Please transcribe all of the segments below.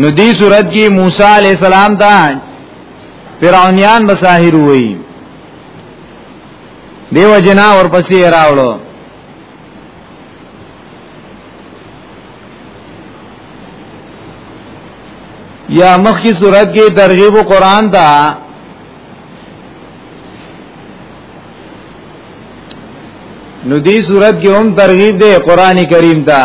نو دی صورت کې موسی علی السلام دا فرعونیان بساهر وای دیو جنا اور پسې راوړو یا مخی صورت کې ترغیب قرآن ته نو دی صورت کې هم ترغیب دی قران کریم ته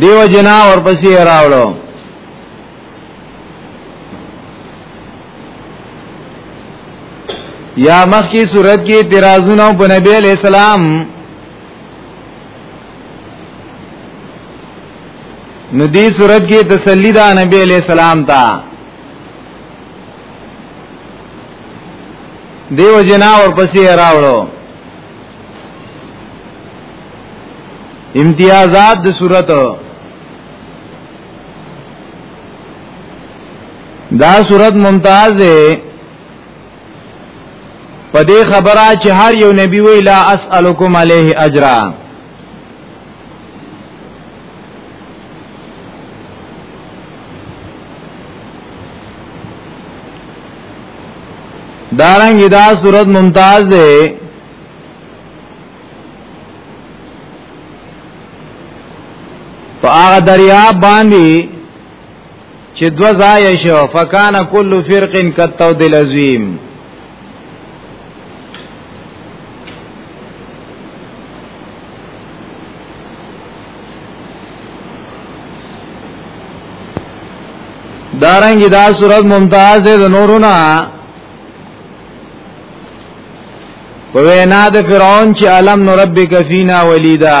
دیو جنا اور پسې راوړو یا مخ کی صورت کې اعتراضونه په نبی علیہ السلام نو دې صورت کې تسلی دا نبی علیہ السلام ته دیو جنا اور پسې راوړو امتیازات د صورت دا صورت ممتاز ہے په دې خبره چې هر یو نبی وی لا اسالکم علیه اجر دارنګ دا صورت ممتاز ده په هغه دریا باندې چې دو ځای شو فکان کل فرق کتو دل عظیم دارنګ دا صورت ممتاز ده د نورونه په وینا د فرعون چې علم نو ربک فینا ولیدا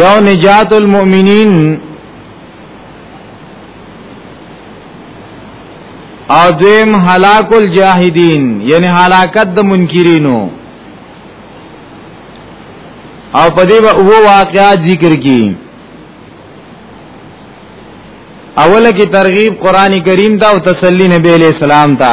یو نجات المؤمنین او دویم هلاک الجاهدین یعنی هلاکت د منکرینو او په دې وو واقعات ذکر کی اوله کی ترغیب قران کریم ته او تسلی نبی علیہ السلام ته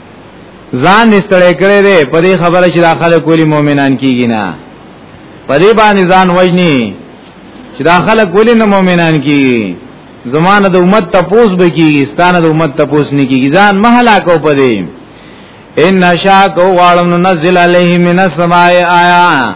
ځان نستړی کړی دی په دې خبره چې دا خلک ولی مؤمنان کیږي نه په دې باندې ځان وجني چې دا خلک ولی نه مؤمنان کیږي زمانه د امت تپوس به کیږي ستانه د امت تپوس نه کیږي ځان محلا کو په دې ان شاء کو غالم نزل علیه من السماء آیا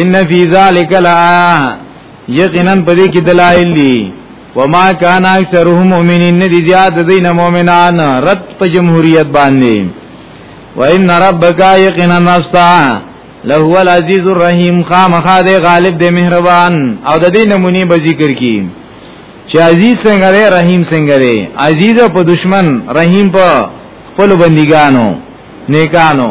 ان فی ذلک لا یقینا پدې کې دلایل دي وما کان اکثرهم مؤمنین ندی زیاد دین مؤمنان رد په جمهوریت باندې وان ربک یقینا نفسا لهو العزیز الرحیم خامخا دې غالب دې مهربان او د دې نمونی به ذکر کی چې عزیز څنګه دی رحیم څنګه دی عزیز په دشمن رحیم په خپل بندګانو نیکانو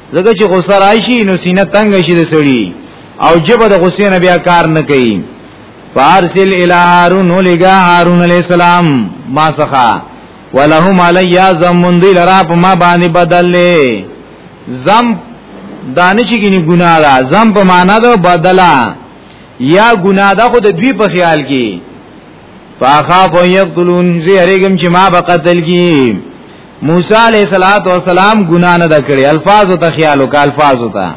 زګه چې غوسه راشي نو سینه تنگ شي د سړي او جبه د غصې نه بیا کار نه کوي فارسل الی هارون لگا هارون علی السلام ما سخا ولهم علی ذمن دی لرا په ما باندې بدل لې زم دانش کینی ګناه ده زم په معنا ده بدلا یا ګناه ده خو د دوی په خیال کې فاخاف یقتلون زهرګم چې ما به قتل کی موسی علیہ الصلات والسلام ګنا نه دکړي الفاظ ته خیال وک الفاظ ته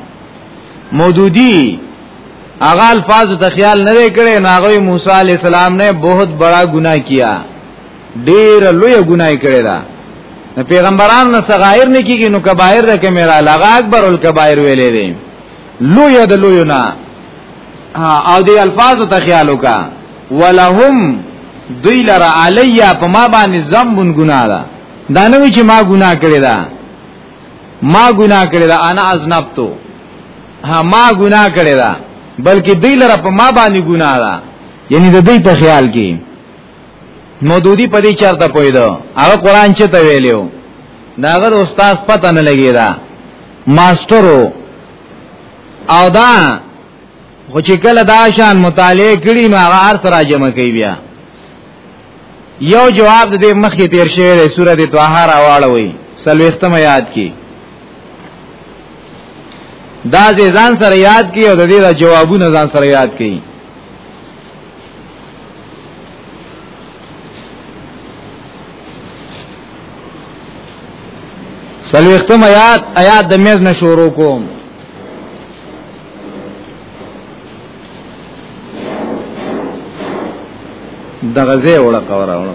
مودودی هغه الفاظ ته خیال نه کړي ناغوی موسی علیہ السلام نے بہت بڑا گناہ کیا ډیر لوی گناہ کړی دا پیغمبران نه صغائر نه کیږي نو کبایر ده کې میرا لغا اکبر الکبائر ویلې دي لوی د لوی نه او دی الفاظ ته خیال وکا ولهم دوی لرا علیا په ما باندې ذنبون ګنا ده دا نه وی چې ما ګنا کړی ده ما ګنا کړی ده انا ازنبتو ها ما ګنا کړی ده بلکې دوی لرا په ما باندې ګنا ده یعنی د دوی په خیال کې مودودی په دې چرته پویدو هغه قران چې ته ویلو داغه استاد پته نه لګی دا ماسترو او دا خو چې کله دا شان مطالعه کړي نو هغه هر سره جمع کوي بیا یو جواب د دې مخکې تیر شوی دی سورته طه راواړوي سلوختم یاد کی دا ځان سره یاد کی او د دې جوابونه ځان سره یاد کی سلوختم آیات آیات د میز نه شروع کوم دغه زه وړه کوراوړه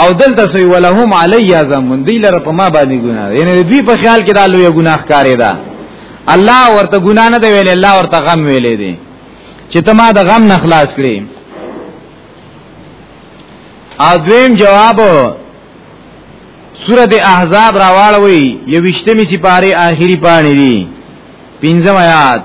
او دلته سوی ولهم علی ذنب دی لره په ما باندې ګناه یعنی دوی په خیال کې دا لوی ګناه ښکارې ده الله ورته ګناه نه دی ویل الله ورته غم ویلې دی چې ته ما د غم نه خلاص کړې او دویم جواب سورت احزاب راواړوي یوشتمی سپاره آخري پانی دي پنځم آیات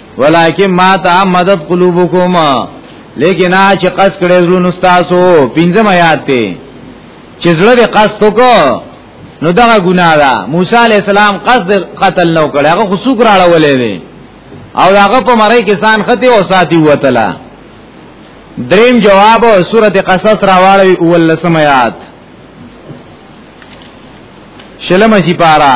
ولکن ما تعمدت قلوبکم لیکن چې قص کړې زړه استادو پنځم آیات ته چې زړه دې قص وکړو نو دا ګناه ده موسی علی السلام قصد قتل نو کړ هغه خصوص راړولې دي او هغه په مړی کې سان خته او ساتي وتلا دریم جواب سورته قصص راواړی اول سمات شلم سی پارا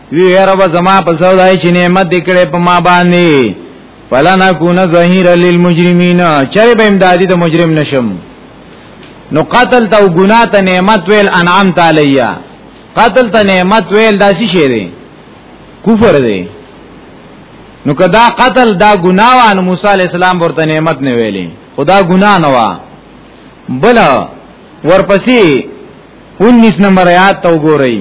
وی رب زما په سودای چې نعمت دکړې په ما باندې فلا نكون ظهير للمجرمين چرې به امدادي د مجرم نشم نو قتل ته ګناه ته نعمت ویل انعام تعالیه قتل ته نعمت ویل داسي شی دی کفر دی نو کدا قتل دا ګناه وان موسی علی السلام ورته نعمت نه ویلې خدا ګناه نه وا بل ورپسې 19 نمبر آیات ته وګورئ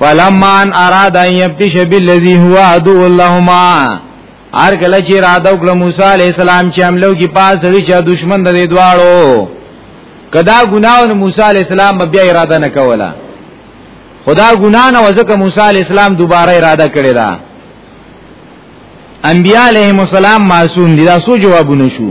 فلما ان اراد ان يبتش بالذي هو عدو اللهما هر کله چې اراده وکړه موسی عليه السلام چې عملو کې پاس لري چې دشمن د دواړو کدا ګناونه موسی عليه السلام بیا اراده نه کوله خدا ګنا نه وځکه موسی عليه السلام دوباره اراده کړې ده انبیاء علیهم السلام معصوم دي دا سو جوابونه شو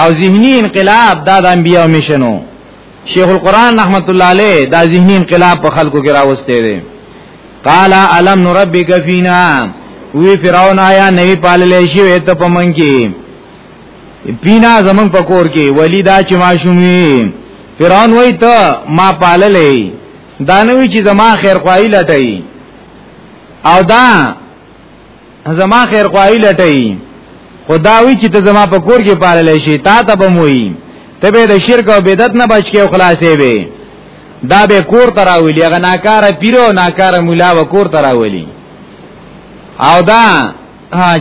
او ذهنی انقلاب دا د انبیو مشنو شیخ القران رحمت الله علیه دا ذهنی انقلاب په خلکو کې راوستي دي قال الم نربک فینا وی فرعون آیا نوی پاللې شی وته پمن کې پینا زمون پکور کې ولیدا چې ماشومی فرعون وای ته ما پاللې دانوی چې زما خیر خوای لټای او دا زما خیر خواهی لټی خداوی چې ته زما په کور کې پالل شي تا ته بموي ته به د شرک او بدعت نه بچ کې او خلاصې به دا به کور تراولی هغه ناکاره پیرو ناکاره مولا و کور تراولی او دا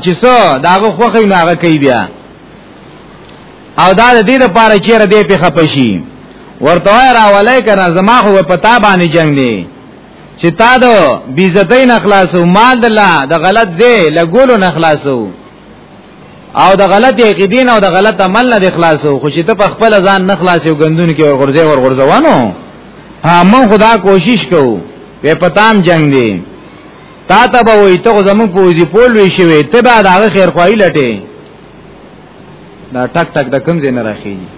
چې سو داغه خوخه نه هغه کوي بیا او دا د دې لپاره چې را دې په خپشي ورته راولای کنه زما خو په تا باندې جنگ دی چې تا د بیزتۍ نه خلاصو مال د الله د غلط دی لګولو نه خلاصو او د غلط عقیدین او د غلط عمل نه خلاصو خو چې ته په خپل ځان نه خلاصو غندون کې ورغورځي ورغورځوانو ها مون خدا کوشش کوو په پتام جنگ دی تا ته به وي ته زمون په وظیفو لوي شوی ته به دا خیر خوای لټه دا ټک ټک د کوم ځای نه راخېږي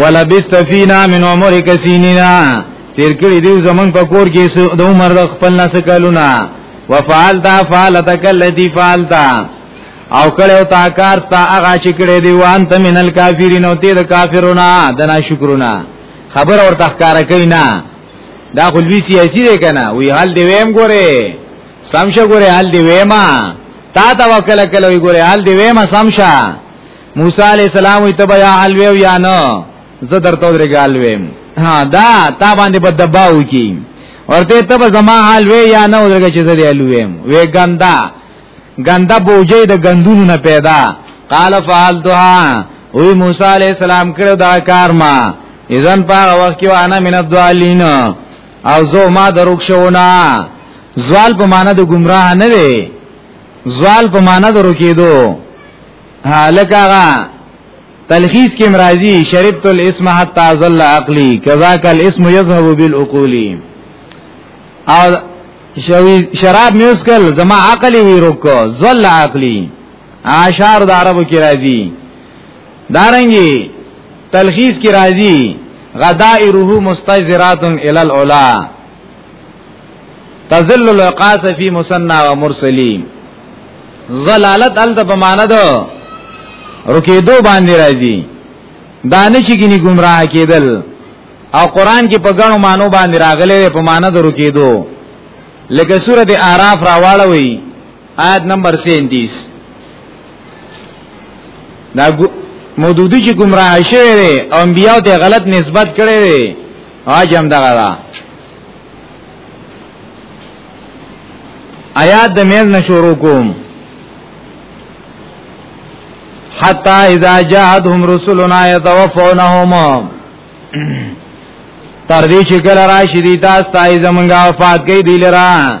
ولا بستفینا من عمر کسینینا تیر کړي دیو زمنګ په کور کې د عمر د خپل نس کلونه وفعلتا فعلتک الذی فعلتا او کړه او تا کار تا هغه چې کړه دی وان ته منل کافرین او ته د کافرونه د ناشکرونه خبر اور تخکار کینا دا خلوی سیاسی دی کنه وی حال دی ویم ګوره سمشه ګوره حال دی وېما تا تا وکړه کله وی ګوره حال دی وېما سمشه موسی علی السلام وی ته بیا حال وی یا نه زه درته درګال ویم ها دا تا باندې په دباو کی ورته ته به زما حال وی یا نه ورګه چې زه دی حال ویم وی ګندا ګندا بوجه د ګندونو نه پیدا قال فعلتها وی موسی علی السلام کړه دا کار ما اذن په وخت کې وانا من الضالین او زو ما دروک شونا زوال په معنا د گمراه نه وي زوال په معنا د رکیدو هلکه تلخیص کې مرাজি شربت الاسم حتا ظل عقلی کذاک الاسم یذهب بالعقول او شراب میوسکل زما عقلی وی روکو ظل عقلی اشعار د عربو کې راځي دارنګي تلخیص کی راضی غدائره مستجرات الى العلا تزل العقاس فی مسنا و مرسلی زلالت ال د بمانه دو رکی دو باندې راځي دانش کینی گمراه کېدل او قران کې په غنو مانو باندې راغلي په مانه درو کېدو لکه سورته اعراف راواړوي آیت نمبر 37 دا مودودی چې گمراه شوی دی او انبیاء ته غلط نسبت کړی دی اجم دغه دا آیات د مېز نشورو کوم حتا اذا جاءتهم رسلنا يتوفونهم تر دې چې کله راشي دي تاسو ته زمونږه وفات کوي دی لره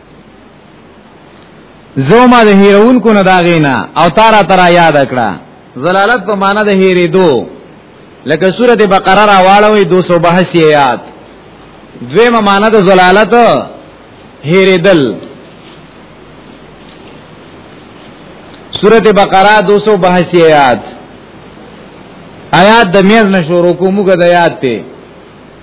زوما د هیرون کو نه داغینا او تارا ترا یاد کړه زلالت په معنا د هیری دو لکه سوره بقره را واړوي 282 یاد دویمه معنا د زلالت هیری دل سوره بقره 282 یاد آیات د میز نشورو کومګه د یاد ته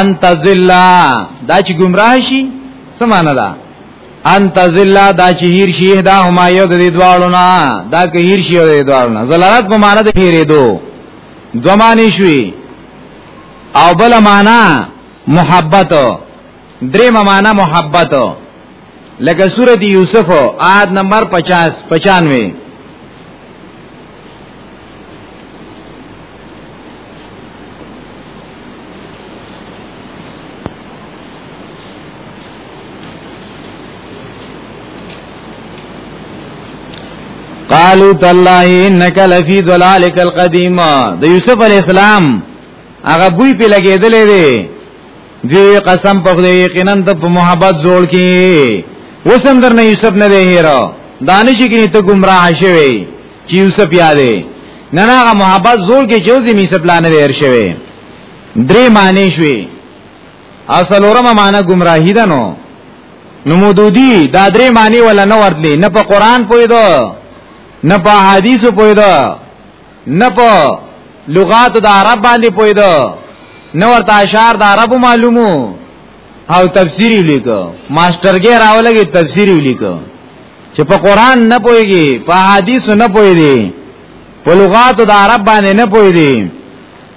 انت ذلا دا چې گمراه شي سمانه ده انت ذلا دا چې هیر شي دا هما یو د دې دواړو نه دا که هیر شي د دواړو نه زلالت په معنی د هیرې دو دومانی شوي او بل معنا محبت دریم معنا محبت لکه سورۃ یوسف آیت نمبر 50 95 قالو تالله انک لفی ذلالک القدیم د یوسف علی السلام هغه بوی په لګیدلې دی دی قسم په خدای یقینا ته په محبت جوړ کی وسم درنه یوسف نه دی هیرو دانش کی ته گمراه شوی چې یوسف یادې نه هغه محبت زول کې چې اوسې میسه پلان نه هیر شوی درې معنی شوی اصل اورمه معنی گمراهی ده نو نو مودودی دا درې معنی ولا نه ورتلی نه په قران پوی دو نه په حدیثو پوی دو نه په لغات د عرب باندې پویدو نو ورته اشعار د عرب معلومو او تفسیر لیکو ماسترګي راولګي تفسیر لیکو چې په قران نه پويږي په حدیث نه پويږي په لغات د عرب باندې نه پويږي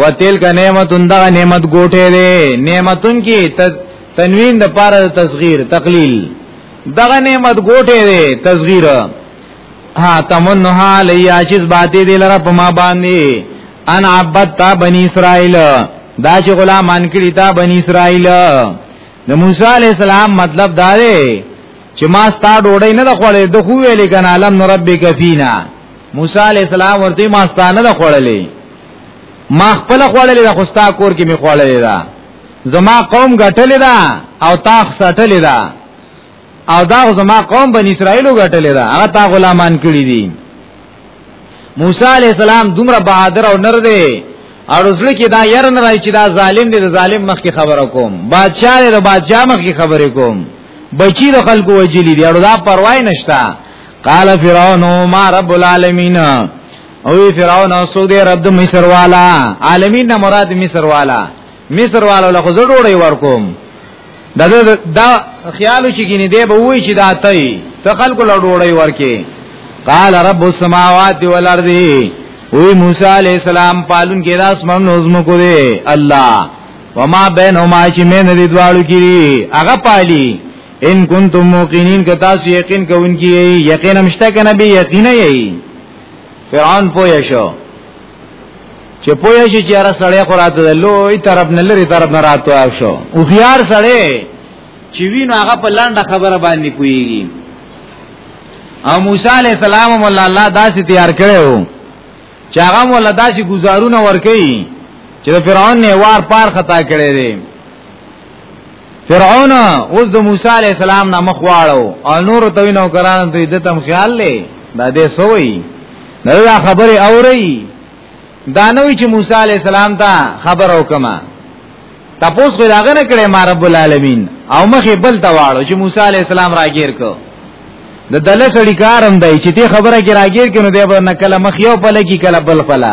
وتلک نعمتون دا نعمت ګوټه دی نعمتون کی تنوین د پاره د تصغیر تقلیل دغه نعمت ګوټه دی تصغیر ها تمنها لیا چیز باتی دی لره په ما باندې ان عبد تا بنی اسرائیل دا چې غلامان کړی تا بنی اسرائیل د موسی علی السلام مطلب دا دی چې ما ستا ډوډۍ نه د خوړې د خو ویلې کنه علم ربک فینا موسی علی السلام ورته ما ستا نه د خوړلې ما خپل خوړلې دا خوستا کور کې می خوړلې دا زما قوم غټلې دا او تا خسټلې دا او دا زما قوم بن اسرائیلو غټلې دا هغه تا غلامان کړی دي موسی علی السلام دومره بهادر او نر دی او رسول کې دا ير نه راځي چې دا ظالم دی دا ظالم مخ کې خبره کوم بادشاہ دی دا بادشاہ مخ کې خبره کوم بچی د خلکو وجلی دی او دا پروا نه شته قال فرعون ما رب العالمین او وی فرعون او سو دی رب د مصر والا عالمین نه مراد مصر والا مصر والا له خزر ډوړې ورکوم دا دا خیال چې ګینه دی به وای چې دا تای ته خلکو له ډوړې ورکې قال رب السماوات والارض وی موسی علی السلام پالون کې راس مم نظم کو دی الله وما بینهما چې مین دې دواړو کې هغه پالی ان کنتم موقنین که تاسو یقین کوونکی یقین مشته کنه به یقین یی فرعون پوه شو چې پوه شي چې را سړی خو راته د لوی طرف نه لري طرف نه راته او شو او خيار سړی چې وینو هغه په لنډه خبره باندې کوي او موسی عليه السلام مولا الله داسې تیار کړو چې هغه مولا داسې گزارونه ور کوي چې فرعون نه وار پار خطا کړي دي فرعون اوس د موسی علی السلام نه مخ واړو او نور ته وینو کران ته د تم خیال لې دا دې سوې دا خبره اوري دا نوې چې موسی علی السلام ته خبر او کما تپوس غو داغه نه کړې ما رب العالمین او مخې بل ته واړو چې موسی علی السلام راګیر کو د دله سړی کارم دی چې ته خبره کې راګیر کینو دی به نه کله مخ یو پله کې کله بل پله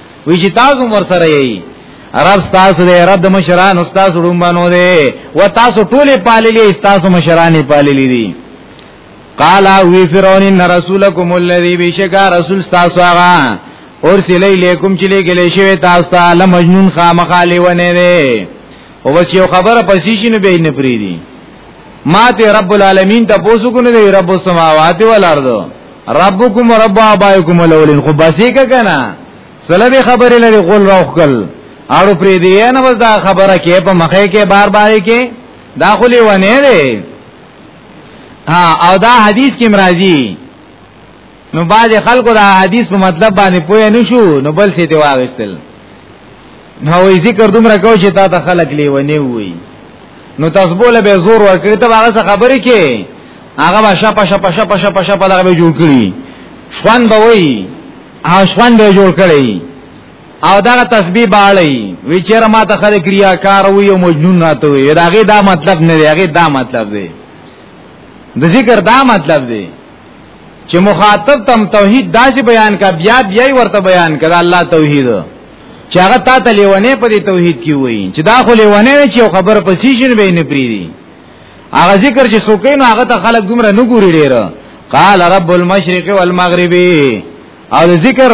وی چې تاسو ور سره یی عرب تاسو دې رد مشران استاد رومبانو دې و تاسو ټوله پاللې تاسو مشرانې پاللې دي قال وی فرعون ان رسولکم الذی بشکا رسول تاسو هغه اور سلی لیکم چې لګلې شوی تاسو ته لمجنون خامخالی ونه دی او بس یو خبره پسې شي نه به نه پریدي ما ته رب العالمین ته پوسو کو نه دی رب السماوات والارض ربکم رب ابائکم الاولین خو بسی که کنا سلبی خبری لری غول روخ کل اړو پری دی نه بس دا خبره کې په مخه کې بار بار کې داخلي ونه دی ها او دا حدیث کې مرাজি نو باز خلکو دا حدیث په مطلب باندې پوه نه شو نو بل څه دی واغستل نو وی ذکر دومره کو چې تا ته خلق لیونی وي نو تاسو بوله به زور ورکړی ته هغه خبرې کې هغه به شپه شپه شپه شپه شپه دغه به جوړ کړی شوان به وي هغه شوان به جوړ کړی او دغه تسبیح باړی وی چیرې ما ته خلک ریا کار وي او مجنون راته وي هغه دا مطلب نه دی هغه دا مطلب دی د ذکر دا مطلب دی چې مخاطب تم توحید داسې بیان کا بیا بیا ورته بیان کړه الله توحید چې هغه تا ته لیونه په دې توحید کې وایي چې دا خو لیونه نه چې خبر پسې شین به نه پریدي هغه ذکر چې سوکین هغه ته خلک دومره نه ګوري ډیر قال رب المشرق والمغرب او ذکر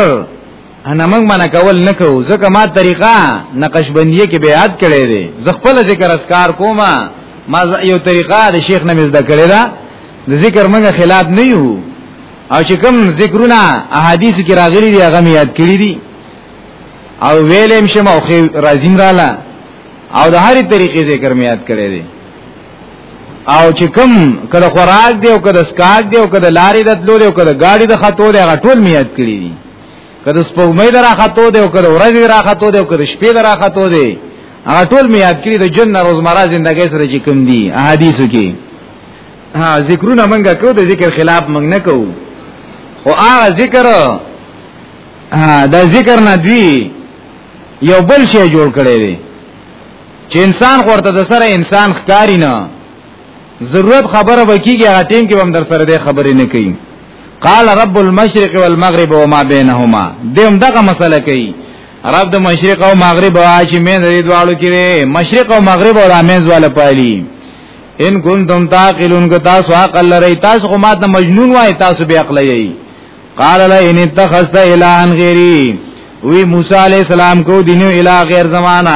انا موږ منه کول نه کوو ځکه ما طریقه نقشبندیه کې بیعت کړې دي زه خپل ذکر اسکار کوم ما یو طریقه د شیخ نه مزده کړې ده د ذکر موږ خلاف نه یو او چې کوم ذکرونه احادیث کې راغلي دي هغه یاد کړی دي او ویلم شم او خې راځین رااله او د هرې طریقې ذکر مې یاد کړی دي او چې کوم کله خوراک دی او کله سکاک دی او کله لارې د تلو دی او کله گاډي د خطو دی هغه ټول مې یاد کړی دي کله سپوږمۍ دراختو دی او کله ورځ دراختو دی او کله شپې دراختو دی هغه ټول می یاد کړی د جن روزمره ژوندۍ سره چې کوم دي احادیثو کې ها ذکرونه منګه کو د ذکر خلاف منګ نه کو او هغه ذکر دا ذکر نه دی یو بل شی جوړ کړی دی چې انسان ورته د سره انسان ښکاری نه ضرورت خبره وکیږي هغه ټیم کې هم در سره د خبرې نه کوي قال رب المشرق والمغرب وما بينهما دیم دغه مسله کوي رب د مشرق او مغرب واج مې د دوالو کې مشرق او مغرب او امز والا پالي ان کنتم تاقلون که تاسو عقل لري تاسو خو ماته مجنون وای تاسو به عقل یی قال لا ان اتخذت الهن غیری وی موسی علی السلام کو دینو الہ غیر زمانہ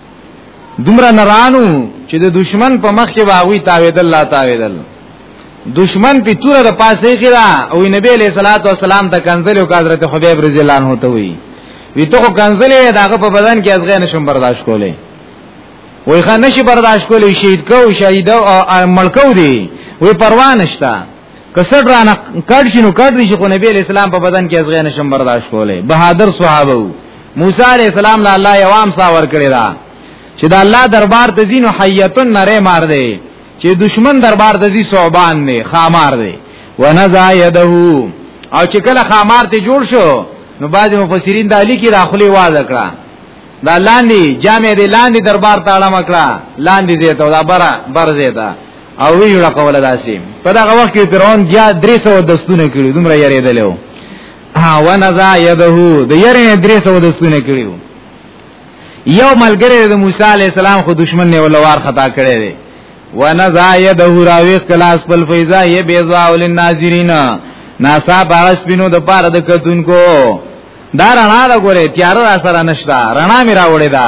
دومره نرانو چې د دشمن په مخ کې واغوي تاویدل لا تاویدل دشمن په تور د پاسې کې را او نبی علیہ الصلوۃ والسلام د کنزل او حضرت حبیب رضی الله عنه ته وی وی ته کنزل داغه په بدن کې ازغه نشم برداشت کولې وای خان نشي برداشت کولې شهید کو شهید او ملکو دی وی پروا نشتا کسر رانه کډ شنو کډ شي خو نبی اسلام په بدن کې ازغه نشم برداشت کوله بهادر صحابه وو موسی علی السلام له الله یوام سا ور کړی دا چې دا الله دربار ته زینو حیتن نره مار دی چې دشمن دربار ته زی صوبان دی خامار دی ونزا یده او چې کله خامار ته جوړ شو نو بعض مفسرین دا لیکي دا خلی واز کړه دا لاندې جامع دی لاندې دربار ته اړه مکړه لاندې زیته دا برا بر زیته او وی جوړه کوله داسې په دغه وخت کې فرعون بیا 300 دستونه کړی دومره یریدل و ها ونزا یده د یری 300 دستونه کړی و یو ملګری د موسی علی السلام خو دشمن نه ولوار خطا کړی دی ونزا یده راویخ کلاس پل فیضا یې بیزا ول الناظرین ناسا باس بینو د پاره د کتونکو دا رڼا دا ګوره تیار را سره نشتا رڼا میرا وړی دا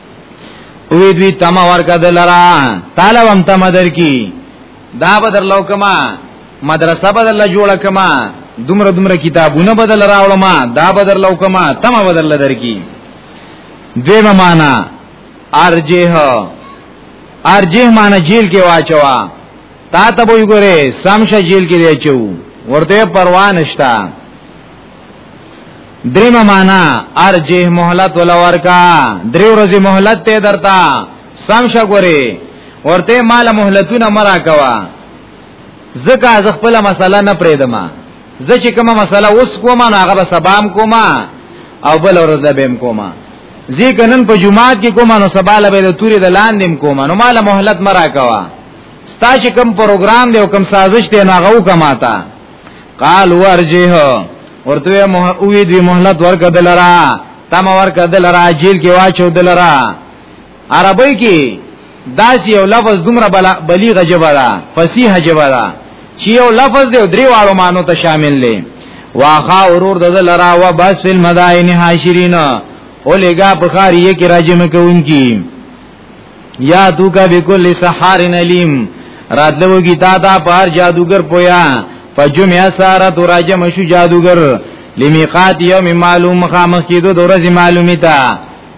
وی دوی تم ورکا دلرا تعالی وم تم در کی دا بدر لو کما مدرسه بدل لا جوړه کما دومره دومره کتابونه بدل راوړم دا بدل لو کما تم بدل لدر کی دیو معنا ارجه ارجه معنا جیل کې واچوا تا ته وګوره سمشه جیل کې دی چو ورته پروانشتا دریم معنا ارجه مهلت ولا ورکا درې ورځې مهلت ته درتا سم شګوري ورته مال مهلتونه مرا کوا زکه از خپل مسله نه پرېدم زه چې کومه مسله اوس کومه هغه به سبام کومه او بل ورځ به بهم کومه ځکه نن په جمعات کې کومه نو سباله به د توري د لاندې کومه نو مال مهلت مرا کوا ستا چې کوم پروګرام دی او کوم سازش دی نو هغه وکماته قال ورجه ورته مه اوی دی مهلت ورک دلرا تم ورک دلرا جیل کې واچو دلرا عربی کې داس یو لفظ دومره بلیغه جبره فصیح جبره چې یو لفظ دی درې واړو مانو ته شامل دی واخا اورور د لرا و بس فل مدائن حاشرین اولګه بخاری کې راجم کوونکی یا تو کا بكل سحار علیم راتلوږي تا دا بار جادوګر پویا فجمع سارت راجم شو جادوګر لمیقات یوم معلوم خامخ کیدو د ورځې معلومی تا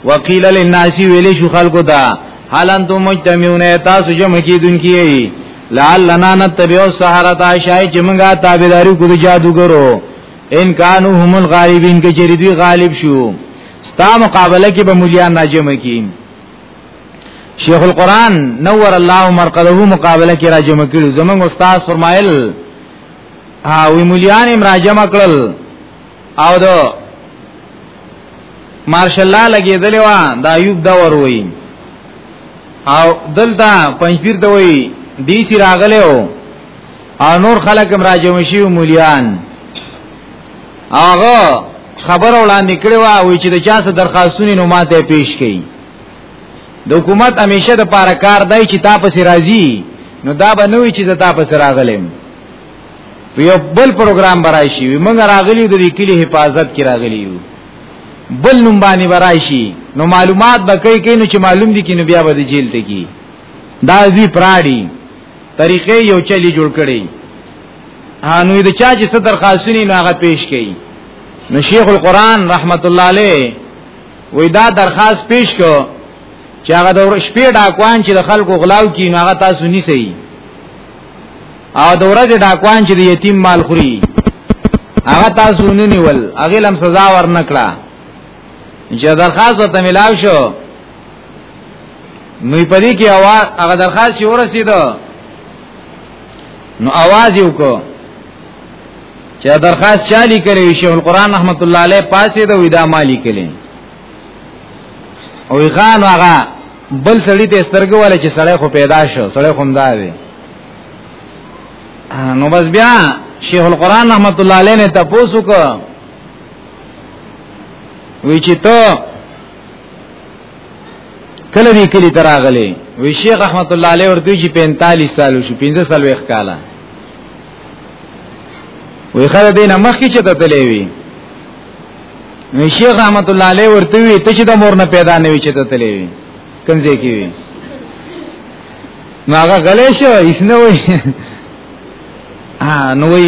وقیل للناس ویل شو خلقو دا حال انتم مجتمعون تاسو جمع کیدونکي لعلنا نتبع السحرة شای چې موږ تابعداري کو د جادوګرو ان کانو هم الغالبین کې چې دوی غالب شو ستا مقابله کې به مليان راجم کین شیخ القران نور الله مرقده مقابله کې راجم کړو زمونږ استاد فرمایل او مولیان هم راجم کړل او دو مارشال الله لګیدل و دا ایوب دا ور وای او دلته پنځپیر ته وای ډی سی راغله او نور خلک هم راجم شي مولیان هغه خبر وړاندې کړی و او چې د چا څخه درخواستونه نو ماته پیش کړي د حکومت همیشه د پاره کار دی چې تاسو راځي نو دا به نوې چې تاسو راغلم یو بل پروګرام برای شي موږ راغلی د کلی حفاظت کې راغلی یو بل نوم باندې برای شي نو معلومات به کوي کې نو چې معلوم دي کې نو بیا به د جیل ته کی دا وی پراړي طریقې یو چلی جوړ کړي ها نو د چا چې څه درخواستونه نو هغه پیش کړي نو شیخ القرآن رحمت الله علیه وې دا درخواست پیش کو چې هغه د شپې ډاکوان چې د خلکو غلاو کی نو هغه تاسو نیسئ او د ورځې ډاکوان چې د یتیم مال خوري هغه تاسو نه نیول هغه لم سزا ورنکړه چې درخواست ته ملاو شو نو په دې کې هغه درخواست ورسېده نو आवाज یو کو چې درخواست چالي کړي شیخ القرآن رحمت الله علیه پاسې د ودا مالی کړي او خان هغه بل سړی ته سترګو ولا چې سړی خو پیدا شو سړی خو مدا وي نو بس بیا شیخ القرآن رحمت الله علیه نه تاسو کو وی چې ته کله دې کلی تراغلې وی شیخ رحمت الله علیه ورته چې 45 سال شو 15 سال وخت کاله وی خره دینه مخ کې چته تلې وی نو شیخ رحمت الله علیه ورته وی ته چې د مور نه پیدا نه وی چته تلې وی کنځې کې وی نو هغه غلې شو هیڅ نه وی ا نو وی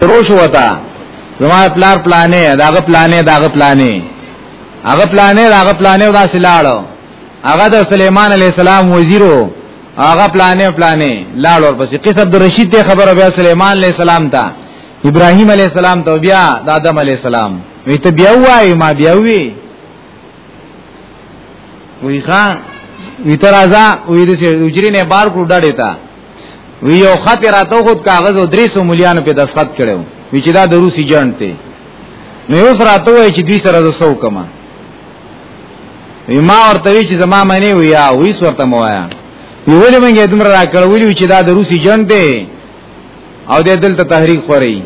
تروش وتا زما پلار پلانې داغه پلانې داغه پلانې هغه پلانې داغه پلانې دا سلاړو هغه د سليمان عليه السلام وزیرو هغه پلانې پلانې لاړ ورپسې قصه عبد الرشید ته خبره بیا سليمان عليه السلام ته ابراهيم عليه السلام ته بیا د آدم عليه السلام وی ته بیا وای ما بیا وی وی خان وی تر ازا وی د سجری نه بار کړو ډاډه تا وی یو خط راته خود کاغذ او درې سو مليانو په دستخط کړو وی چې دا د روسي جنټ دی نو یو سره راته وای چې دوی سره زسو کما وی ما ورته وی چې زما معنی وی یا وی ورته مو وایا وی ولې مونږه دومره راکړ ویلو چې دا د روسي جنټ دی او د دلته تحریک خوري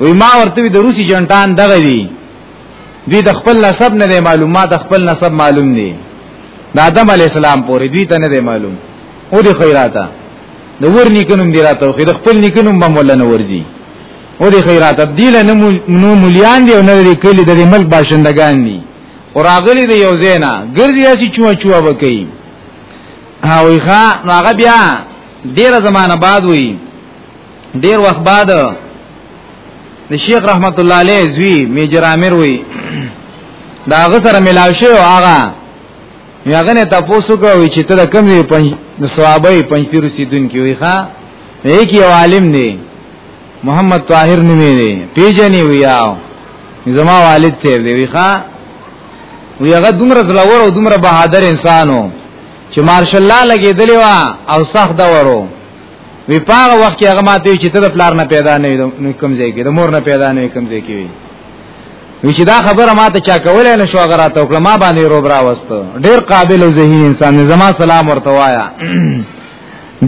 وی ما ورته وی د روسي جنټان دغه دی دوی د خپل نسب نه معلومات خپل نسب معلوم دي د آدم علی السلام پورې دوی ته نه معلوم او دې خیراته د ور نیکنوم دی راته خو د خپل نیکنوم به مولا نه ورځي او دې خیراته دی له نو مليان دی او نه لري کلی د ملک باشندگان دي او راغلي دی یو زینا ګرځي اسی چوا چوا وکي او ښا نو هغه بیا ډیره زمانہ بعد وی ډیر وخت بعد د شیخ رحمت الله علیه زوی میجر عامر وی دا غسر ملاوشه او هغه نو هغه نه تاسو کوی چې ته کوم یو پنځ د ثوابې پنځ پیرو سیدون کې وي ښا یک یو عالم دی محمد طاهر نومې دی پیژنې ویاو زما والد ته دی وی ښا وی هغه دومره زلور او دومره بهادر انسانو چې مارشال الله لګېدلی وا او سخت دا ورو وی پاغه وخت کې هغه ماته چې ته د پلار نه پیدا نه نو کوم ځای کې د مور نه پیدا نه کوم ځای کې وی چې دا خبره ما ته چا کولای نه شو هغه راته وکړه ما باندې روب را وستو ډیر قابل او ذهین انسان دی زما سلام ورته وایا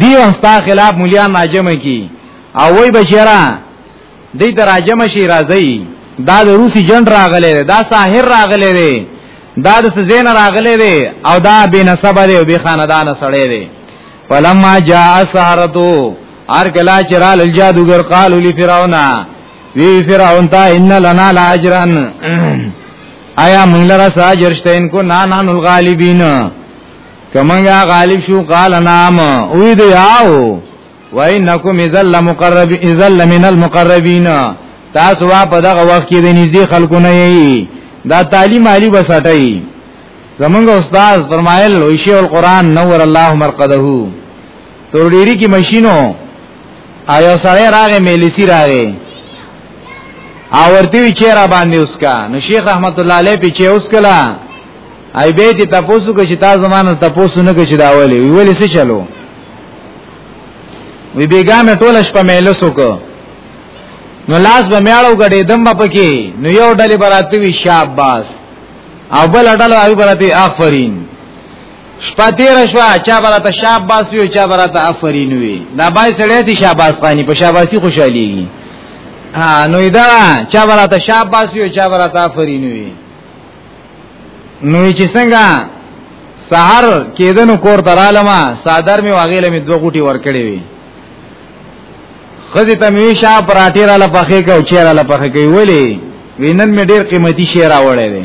دی واستا خلاف مليان راجم کی او وای بشرا دې ته راجم شي راځي دا د روسي جنډ راغله دا ساحر راغله دی دا د زین راغله دی او دا بے نسب دی او بے خاندان سړی دی فلما جاء سحرتو ار کلا چرال الجادوگر قالو لفرعون وی فرعون تا ان لنا لاجرن آیا موږ لرا ساجر شته ان کو نا نا الغالبین کمنګا غالب شو قال نام او دی آو وانکم اذل مقرب اذل من المقربین تاسو وا په دغه وخت کې د نږدې خلکو نه یی دا تعلیم علی بسټی زمونږ استاد فرمایل او شی القران نور الله مرقده تور ډیری کې ماشینو آیا سړی راغې مليسي راغې او ورته وی چې را باندې اوس کا نو شیخ رحمت الله علیه په چې اوس کلا ای به دې تاسو کو چې تا زمانه تاسو نه کو چې دا ولي وی ولي څه چلو وی بیګا مې ټول شپه مې لسو کو نو لاس به میاړو غړې دم په کې نو یو ډلې براتوي شاباس او بل ډلې اوی براتي آفرین شپه تیر شو چا براته شاباس وی چا براته آفرین وی دا بای سړی دی شاباس خانی په شاباسی خوشحالیږي ها نو دا چا براته شاباس وی چا براته آفرین وی نو چې څنګه سحر کېدنو کور درالما صادر می واغېله می دوه غوټي ور کړې وی خزی تمیشا پراټی را لپخې کو چیر را لپخې کوي ولی وینن می ډیر قیمتي شی راوړی دی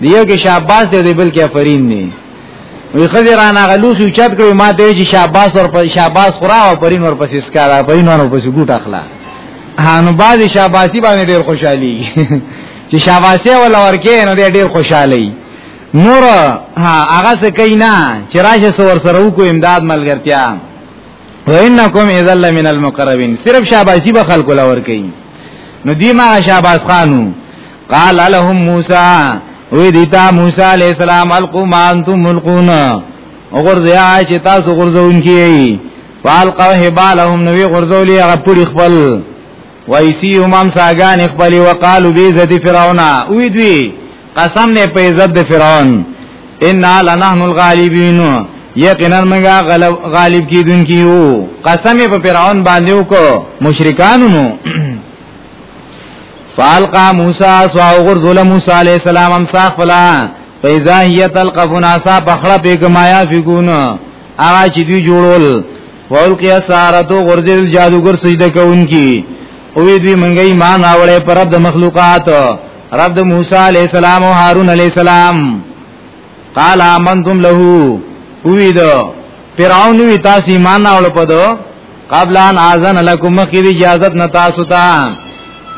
دیو کې شاباس دی دی بل کې افرین دی وی خزی رانا غلوس یو چت کړی ما ته چې شاباس ور په شاباس خورا او پرین ور پسې سکارا پرین ور پسې ګوټ اخلا هانو باز شاباسی باندې ډیر خوشحالي چې شاباسی ولا ورکه نو ډیر خوشحالي نور هغه څه کینا چې راشه سور سره وکو امداد ملګرتیا وانکم اذا لمن المقربین صرف شاباسی به خلق لور کوي نو دی ما شاباس خانو قال لهم موسی وی دیتا موسی علیہ السلام القو ما انتم ملقون وغرزیا چې تاسو غرزون کیږي فالقوا هبالهم نبی غرزولی غپړي خپل وایسی امام ساگان خپل وقالو بی عزت فرعون وی دوی قسم نه په عزت د فرعون ان لنحن الغالبین یقینا موږ غالب غالب کیدونکو قسم په فرعون باندې وکړو مشرکانو فالقا موسی سوا غرزول موسی علیہ السلام امساخ فلا فیضا هی تلقف ناسا بخړه پیګمایا فیګون هغه چې دوی جوړول والقیا سارتو غرزل جادوګر سجده کوونکی او دوی منګی ایمان راوړې پر رب د مخلوقات رب د موسی علیہ السلام او هارون علیہ السلام قال آمنتم له وی دو فرعون وی تاسو ایمان راوړ پدو قبل ان اذن لكم مخیر اجازت نتا ستا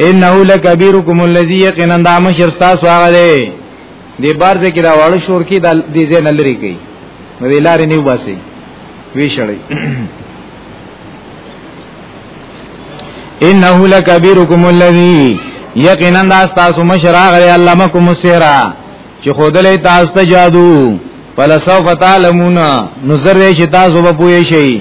انه لکبیرکم الذی یقینا دا مشر تاسو هغه دی دی بارځه کې دا واړو شور کې د دې ځای نلری کوي نو دی لارې نیو باسي وی شړی انه لکبیرکم الذی یقینا دا تاسو مشر هغه دی علمکم السحرا چې خودلې تاسو ته جادو فلسوف تعلمون نظر شي تاسو به پوي شي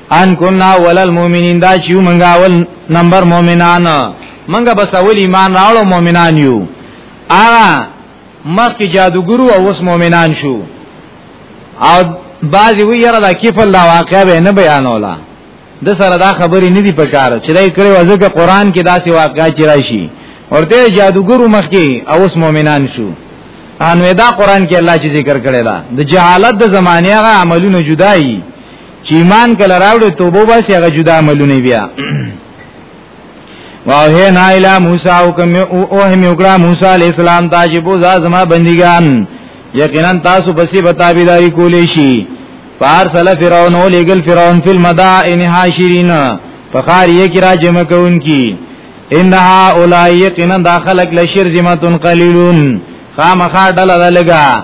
ان كنا اول المؤمنين دا چې موږ اول نمبر مؤمنان موږ بس اول ایمان راوړو مؤمنان یو آغا مخکې جادوګرو او اوس مؤمنان شو او بعضی وی یره دا کیفل دا واقعا به نه بیانولا د سره دا خبرې نه دی پکاره چې دای کړي وځکه قران کې داسې واقعا چې راشي ورته جادوګرو مخکې او اوس مؤمنان شو ان ودا قران کې الله چې ذکر کړی دا د جهالت د زمانه هغه عملونه جدایي چې ایمان کله راوړي توبه واسي هغه جدا عملونه بیا واه نه اله موسی او کوم او هم وکړه موسی علی السلام ته چې بو زما بندگان یقینا تاسو بسی بتابیداری کولې شي پار سره فرعون او لګل فرعون فل مدائن حاشرین فخار یې کرا جمع کون کی انها اولای یقینا داخلك لشر جمعتن قلیلون خامخا ډله لګا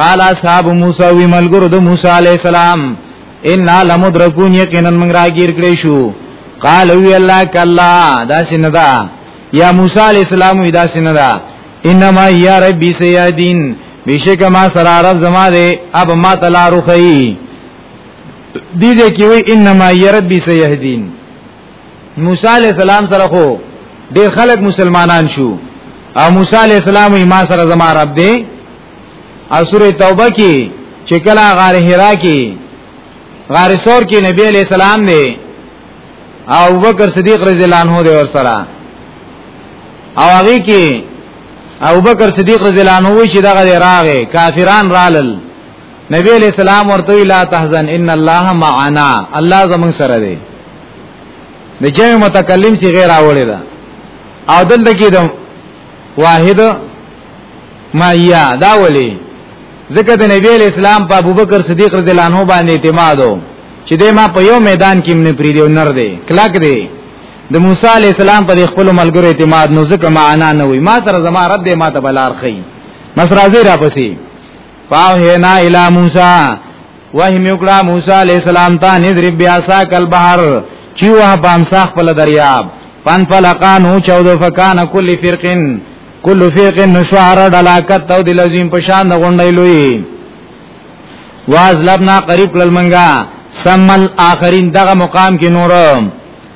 قال اصحاب موسی وی ملګرو د موسی علی السلام ان لمدرکون یقینا من راګیر کړی شو قال وی الله کلا دا سیندا یا موسی علی السلام وی دا سیندا انما یا ربی سیادین بشک ما سره عرب زما دے اب ما تلا رخی دی دې کې وی انما یا ربی سیهدین موسی علی السلام سره خو ډیر خلک مسلمانان شو او موسی علی السلام ما سره زما رب دی او سوره توبه کې چې کله غار حرا کې غار سور کې نبی علی السلام دی او بکر صدیق رضی الله عنه دی ور سره او هغه کې ابو بکر صدیق رضی الله عنه چې دغه راغې کافران رالل نبی علیہ السلام ورته لا تحزن ان الله معنا الله زمون سره دی د جمع متکلم سی غیر اوړی دا او دلته کې د واحد ما یا دا ولی ځکه د نبی اسلام په ابوبکر صدیق رضی الله عنه باندې اعتماد وو چې د ما په یو میدان کې منه پری دیو نر دی کلک دی د موسی علی السلام په خپل ملګرو اعتماد نو ځکه معنا نه وي ما سره زما رد ما ته بلار خي بس راځي را پسی پاو هه نا الی موسی وحی میوکړه موسی علی السلام ته نذرب بیا سا کل بحر چی وه پامسا خپل دریاب پن فلقانو چودو فکان کل فرقن کل فیق نشوار ډلاکت او د لزم په شان د غونډې لوی واز لبنا قریب کل منګا سمل اخرین دغه مقام کې نور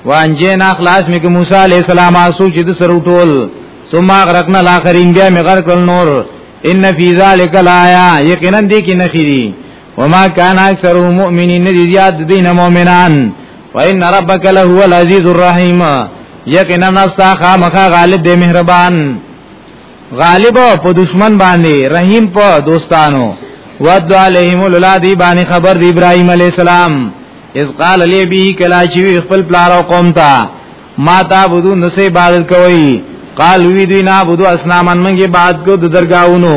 وانجینا خلاص مې کې موسی علی السلام اسو چې د سر ټول ثم غرقنا الاخرین بیا مې غرق کل نور ان فی ذلک لایا یقینا دې کې نخیری وما كان اكثر المؤمنين زياد دين مؤمنان وان ربك لهو العزيز الرحيم یقینا نفسا خامخا غالب دی مهربان غالب په دشمن باندې رحیم په دوستانو ود علیهم الاولادی باندې خبر دی ابراهیم علی السلام اذ قال لی به کلا چې خپل پلار او قوم ته ما تعبدو نسې عبادت کوي قال وی دوی نعبدو اسنامن منګه بعد کو د درگاہونو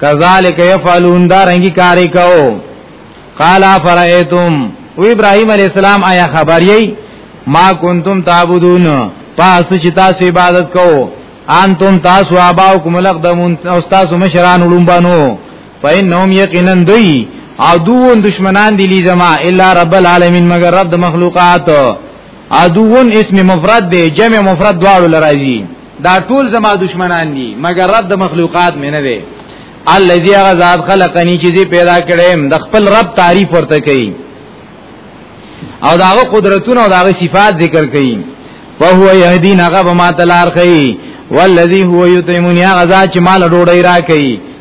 کذالک یفعلون دا رنگی کاری کو قال فرایتم و ابراهیم علی السلام آیا خبر یی ما کنتم تعبدون پس چې تاسو عبادت کو انتم تاسو اباؤکم الاقدمون او تاسو مشران ولومبانو فإنهم یقینا دوی عدوون دشمنان دی لی زما الا رب العالمین مگر رب د مخلوقات عدوون اسم مفرد دی جمع مفرد دواړو لراځي دا ټول زما دشمنان دي مګر رب د مخلوقات مې نه دی الذي غزاد خلقني چې پیدا کړم د خپل رب تعریف ورته کوي او داغه قدرتونه او داغه صفات ذکر کوي فهو يهدين هغه به ما تلار کوي والذي هو يطعمني هغه چې مال ډوډۍ را کوي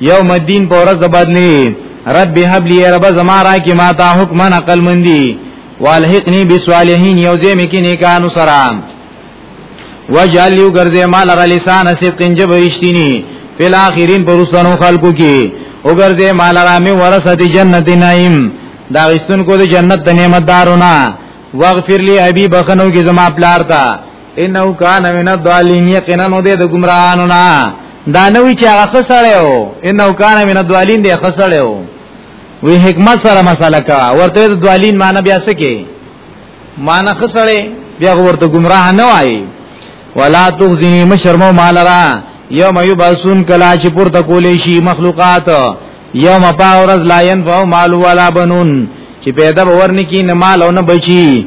یوم الدین په ورځ بدلی رب هب لی رب زما را کی ما تا حکم نقل مندی والحقنی بالصالحین یوزه مکی نیکانو سره وجعل یو ګرځه مال را لسان صدق جب رشتینی فل اخرین پرستانو خلقو کی او ګرځه مال را می ورثه جنت نعیم دا غستون کو د جنت د نعمت دارونه واغفر لی ابي بخنو کی زما پلار تا انه کان من الضالین یقینا نو د گمراهانو نه دا نوې چې هغه خسړې و انه کان من الضالین دی خسړې و وی حکمت سره مسله کا ورته د دوالین معنی بیا سکے معنی خسړې بیا ورته گمراه نه وای ولا تخزنی مشرمو مالرا یوم یبعثون کلا چې پورته کولې شي مخلوقات یوم پاورز لا ينفع مال ولا بنون چې پیدا ورنی کی نه مال او نه بچی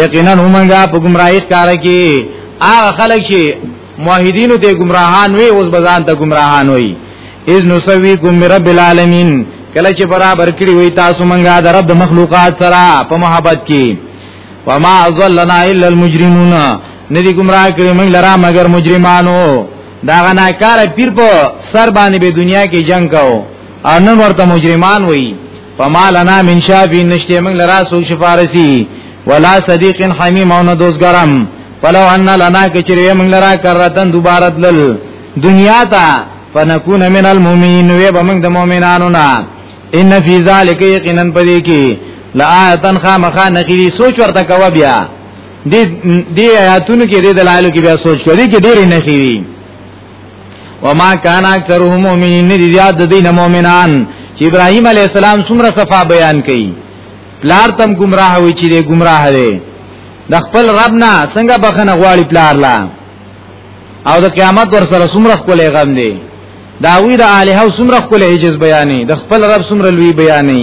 یقینا موږ په گمراهی کار کې هغه خلک چې موحدینو ته گمراهان وي اوس بزان ته گمراهان وي اذ نسویکم رب العالمین کله چې برابر کړی وي تاسو مونږه د رب د مخلوقات سره په محبت کې وما ظلنا الا المجرمون ندی گمراه کړی مونږ لرا مگر مجرمانو دا غنا کار پیر په سر باندې به دنیا کې جنگ کاو او نن ورته مجرمان وایي فما لنا من شافی نشته موږ لرا سو شفارسی ولا صدیق حمیم او نه دوستګرم فلو ان لنا کچری موږ لرا کرتن دوباره دل دنیا ته فنكون من المؤمنین و به موږ د مؤمنانو نه ان فی ذلک یقینا پدې کې لآیتن خامخا نخیری سوچ ورته کوه بیا دی دی آیاتونو کې دی دلایلو کې بیا سوچ کوي کې ډېر نه خېری وما كان اكثرهم مؤمنين دي زیاد دین مؤمنان چې ابراهيم عليه السلام څومره صفه بیان کړي پلار تم گمراه وي چې دی گمراه دی د خپل رب نه څنګه بخنه غواړي پلار لا او د قیامت ور سره څومره خپل غم دی داوی د الہ څومره خپل عجز بیانې د خپل رب څومره لوی بیانې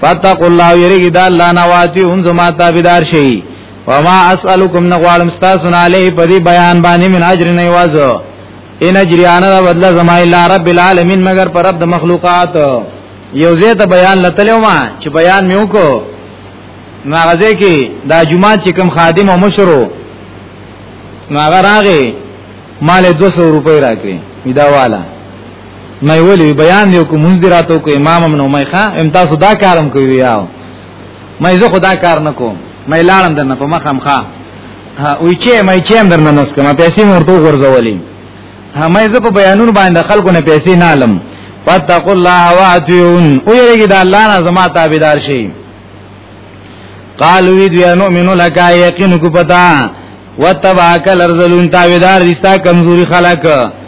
فتقوا الله یریګی د الله نه واتی اون زما تابعدار شي وما اسالکم نغوالم تاسو نه علی په دې بیان باندې من اجر نه وازو ان اجریانه دا بدله زما الا رب العالمین مگر پر رب د مخلوقات یو زه ته بیان لتلو ما چې بیان میو کو نو هغه کې دا جمعه چې کوم خادم او مشرو نو هغه راغی مال 200 روپۍ راکړي میدا والا مې ولي بیان یو کوم منذراتو کو امام امنو مې ښا امتا صدا کارم کوي یاو مې زه خدا کار نه کوم مې لاړم درنه په مخم ښا وی چې مې چې درنه نس کما پیسې مرته ورزولې مې زه په بیانونو باندې خلکو نه پیسې نه علم فتقوا الله واتيون او یریږي د الله نه زما تابعدار شي قالو وی دوی نؤمنو لکا یقین کو پتا وتبعک الارذلون تابعدار دستا کمزوري خلک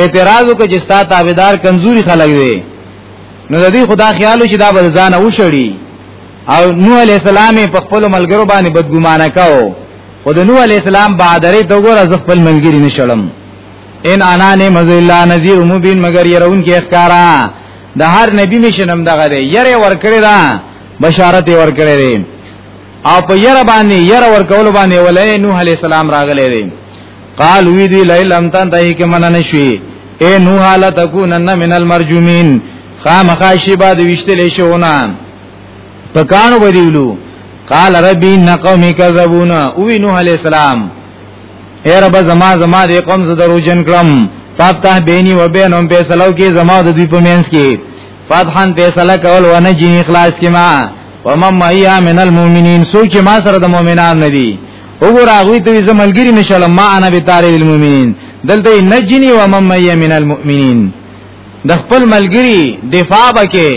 اعتراض وکړي چې ستا تابعدار کمزوري خلک دي نو د دې خدا خیال چې دا بل ځان او شړي او نوح علی السلام په خپل ملګرو باندې بدګمانه کاو خو د نوح علی السلام بادرې ته وګوره ز خپل ملګری نشړم ان انا نه مزل الله نذیر مبین مگر يرون کې اخکارا د هر نبی مشنم دغه دی یره ور کړی دا بشارت ور کړی دی او په یره باندې یره ور کول باندې ولې نوح علی السلام راغلی دی قال وی دی لیل ام تن تای کې من نشوي اے نوح لا تکونن من المرجومین خامخاشی بعد وشتل شونا پکانو بدیولو قال ربی ان قومی کذبون او نوح علیہ السلام اے رب زما زما دې قوم ز درو جن کړم فاتح بیني و بینهم په سلو کې زما د دوی په مینس کې فتحان په سلا کول و نه جن اخلاص کې ما ومم میا من المؤمنین سوچ ما سره د مؤمنان ندي وګور هغه ته زه ملګری نشاله ما انا بتاره المؤمنین دلته نجنی و مم من المؤمنین د خپل ملګری دفاع وکي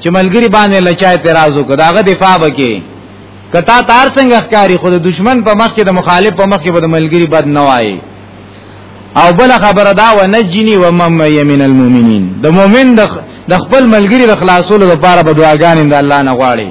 چې ملګری باندې لچا اعتراض وکړ داغه دفاع وکي کتا تار څنګه ښکاری خود دشمن په مخ کې د مخالف په مخ کې د ملګری بد نه وای او بل خبره دا و نجنی و مم من المؤمنین د مؤمن د خپل ملګری د خلاصولو لپاره بدواګان د الله نه غواړي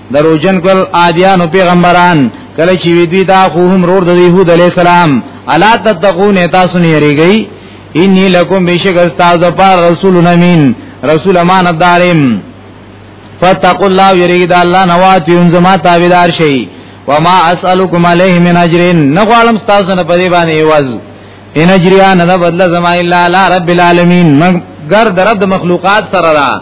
دروجن کول عادیانو پیغمبران کله چې وی دوی دا خو هم رور د يهود علی السلام الا تتقون تاسو نه یریږي انی لکم بشک استاد پر رسول امین رسول امانتدارم فتقوا الله یرید الله نواتیون زما تابعدار شي وما اسالکم علیه من اجر نغوالم تاسو نه پدی باندې ایواز ان اجریا نه بدل زما الا رب العالمین مگر درد مخلوقات سره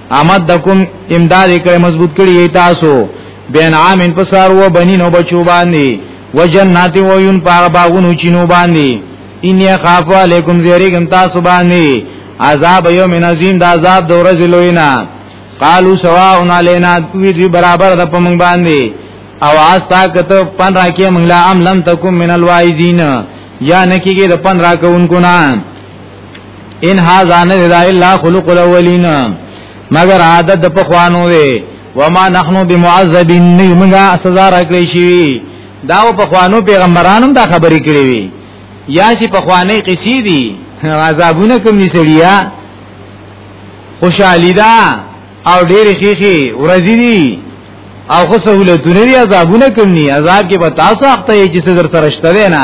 امد دکم امداد کړي مضبوط کړي تاسو بین عام انفسار و بنینو بچو باندې وجنات و یون پاغ باغونو چینو باندې انی خاف علیکم زیریکم تاسو باندې عذاب یوم عظیم دا عذاب د ورځې لوینا قالو سواء علینا دوی دی برابر د پمنګ باندې او آستا کته پن راکې منګلا ام لم تکم من الوایزین یا نکیږي د پن راکونکو نه ان هاذا نه دا الا خلق الاولین مگر عادت د پخوانو وی وما نحنو بمعذبین نیمګه سزا راکړی شي دا په خوانو پیغمبرانو دا خبرې کړې وي یا چې په خوانې قصې دي عذابونه کوم نسړیا خوشحالی دا او ډېر خېخي ورځې دي او خو سہولتونه دي عذابونه کوم ني عذاب کې به تاسو وخت یې چې در سره شته نه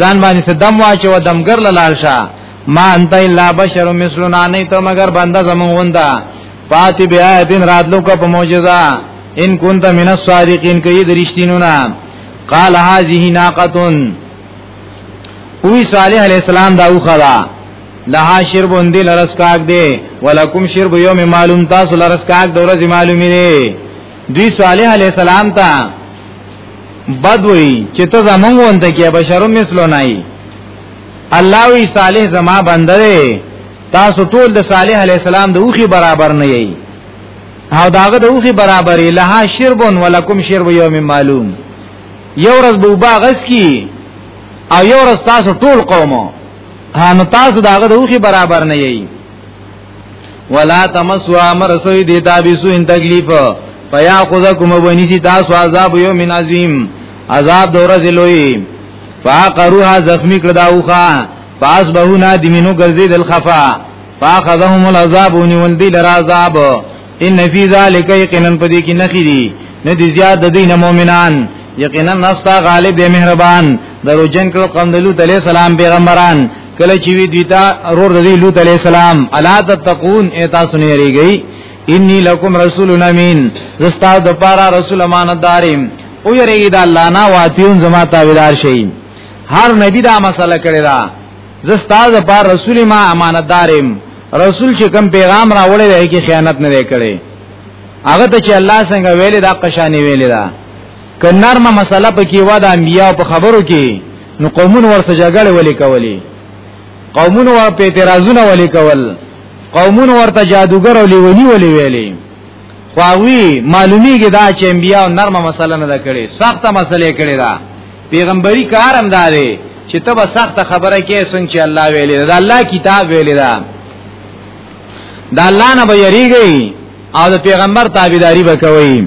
ځان باندې صدم واچو دمګر لاله شه ما انت الا بشر مثلنا نه ته مگر بنده زمون وندا فاتی بیا دین راتلو کا په معجزه ان كنت من الصادقین کئی درشتینو نا قال هذه ناقتن اوی صالح علیہ السلام دا اوخه دا لها شرب اندی لرس کاک دے ولکم شرب یوم معلوم تاسو لرس کاک دورز معلومی دے دوی صالح علیہ السلام تا بد وی چې ته زمونږ وانت کې بشرو مثلو نه ای الله وی صالح زما بنده دی تاسو ټول د صالح علی السلام د اوخي برابر نه یی او داغه د اوخي برابرې لها شربون ولکم شرب یوم معلوم یو ورځ به باغس کی او یو ورځ تاسو ټول قومو هانو تاسو داغه د اوخي برابر نه یی ولا تمسوا امر سوی دی دا بیسو ان تکلیف فیا خذکم ونیسی تاسو عذاب یوم عظیم عذاب دورز لوی فاقروها زخمی کړه دا وخا پاس به نه دی مینو ګرځید الخفا فاخذهم العذاب ونیول دی لرا عذاب ان فی ذلک یقینا پدې کې نخی دی نه دی زیاد د دین مؤمنان یقینا نفس غالب دی مهربان دروجن کړه قوم دلو تعالی سلام پیغمبران کله چې وی دیتا رور دی لوط علی السلام الا تتقون ایتا سنې ریږي انی لکم رسول امین زستا د پارا رسول امانتداریم او یریږي د الله نه واتیون زما تابعدار شئ هر نبی دا مسله کړی دا زستا د پارا رسول ما امانتداریم رسول چې کوم پیغام راوړی دی کې خیانت نه وکړي هغه ته چې الله څنګه ویلي دا قشانی ویلي دا که نرمه مسله پکې و د انبیاء په خبرو کې نو قومونو ورسره جګړه ولې کولې قومونو ور په اعتراضونه ولې کول قومونو ورته جادوګر او لیونی ولې ویلې خواوی معلومیږي دا چې انبیاء نرمه مسله نه ده کړې سخته مسله کړې ده پیغمبري کارم ده دی چې ته به سخته خبره کې څنګه چې الله ویلې ده الله کتاب ویلې ده دا الله نه به یریږي او د پیغمبر تابعداري وکوي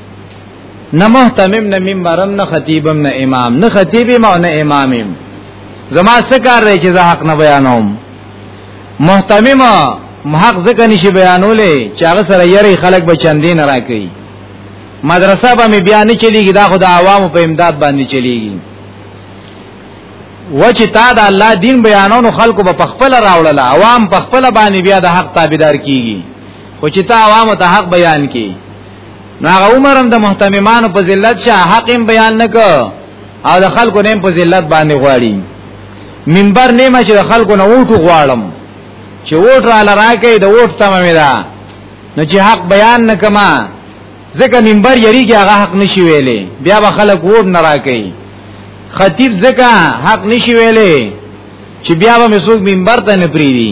نه محتمم نه منبرم نه خطیبم نه امام نه خطیبم او نه امامم زما څه کار دی چې زه حق نه بیانوم محتمم حق ځکه نشي بیانولې چې هغه سره یری خلک به چندین راکړي مدرسه به مې بیا نه چلیږي دا خو د عوامو په امداد باندې چلیږي و چې تا د الله دین بیانونو خلکو به پخپل راوړل عوام پخپل باندې بیا د حق تابعدار کیږي خو چې تا عوامو ته حق بیان کړي نو هغه عمر هم د محتممانو په ذلت شه حق هم بیان نکو او د خلکو نیم په ذلت باندې غواړي منبر نیمه چې د خلکو نه وټو غواړم چې وټ را لراکې د وټ تمه مې ده نو چې حق بیان نکما ځکه منبر یری کې هغه حق نشي ویلې بیا به خلک وټ نه راکې خطیب ځکه حق نشي ویلې چې بیا به مسوک منبر ته نه پریدي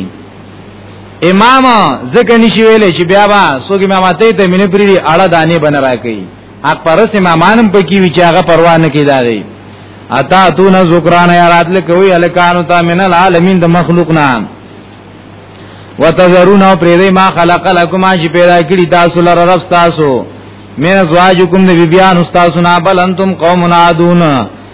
امام ځکه نشي ویلې چې بیا به سوګ امامته ته مینه پریدي اړه دانه بن راکې حق پرس امامانم پکې وی چې هغه پروا نه کیداري اتا تو نه ذکران یا رات لکوي الکانو تا من العالمین د مخلوق نام وتذرون او پرې ما خلق لكم چې پیدا کړی تاسو لره رب تاسو مې زواجکم د بیان تاسو نه بل انتم قوم عادون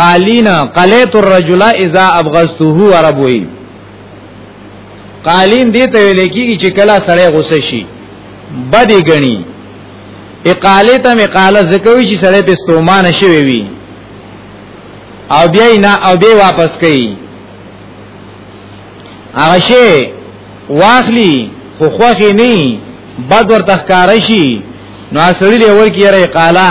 قالینا قلیت الرجل اذا ابغضته وربوی قالین دې ته ویل کېږي چې کله سړی غوسه شي بدی غني اقاله ته مقاله زکوي چې سړی په استومان شوی وي او بیا نه او بیا واپس کوي هغه شی واخلی خو خوخي نه بد ورته ښکار شي نو سړی له ور کې یې قاله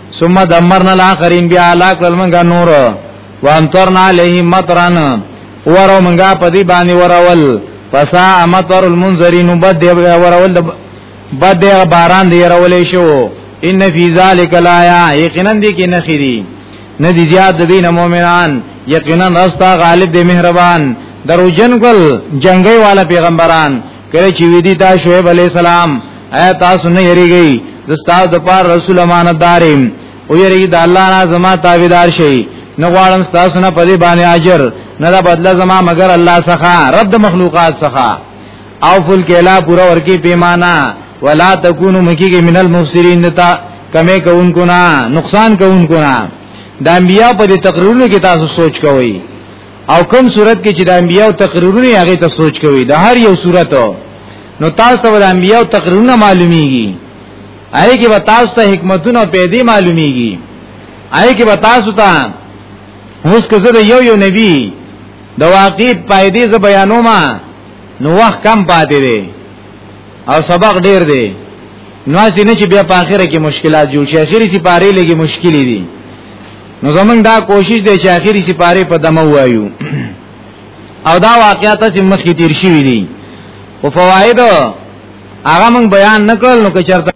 ثم دمرنا الاخرين بیا هلاک کړل موږ نور وامطرنا عليهم مطرا ورو موږ په دې باندې ورول فسا مطر المنذرين بد ورول بد باران دی ورولې شو ان فی ذلک لایا یقینا دې کې نخری نه دی زیاد د دین مؤمنان یقینا رستا غالب دی مهربان دروجن کل جنگي والا پیغمبران کله چې وی دي تا شعیب علی السلام ایا تاسو نه یریږئ زستا د پار رسول امانتداریم او یری د الله نه زما تابعدار شي نه غواړم تاسو نه پدی باندې اجر نه دا بدله زما مگر الله څخه رب د مخلوقات څخه او فل کلا پورا ورکی پیمانه ولا تکونو مکیږي من المفسرین نتا کمه کوونکو نه نقصان کوونکو نه د انبیا په تقریرونو کې تاسو سوچ کوئ او کوم صورت کې چې د انبیو تقریرونه هغه ته سوچ کوي د هر یو صورت نو تاسو ته د انبیو تقریرونه معلومیږي آی کې به تاسو ته حکمتونه پیدا معلومیږي آی کې به تاسو ته اوس که زه یو یو نبی د واقع پایدې ز بیانوم نو وخت کم پاتې دی او سبق ډیر دی نو اسی نه چې بیا په اخره کې مشکلات جوړ شي اخري سي پاره لګي مشکلې دي نو زمونږ دا کوشش دی چې اخیری سپاره په دمه وایو او دا واقعیت چې مخکې تیر شوی دی او فواید هغه مونږ بیان نکړل نو که چرته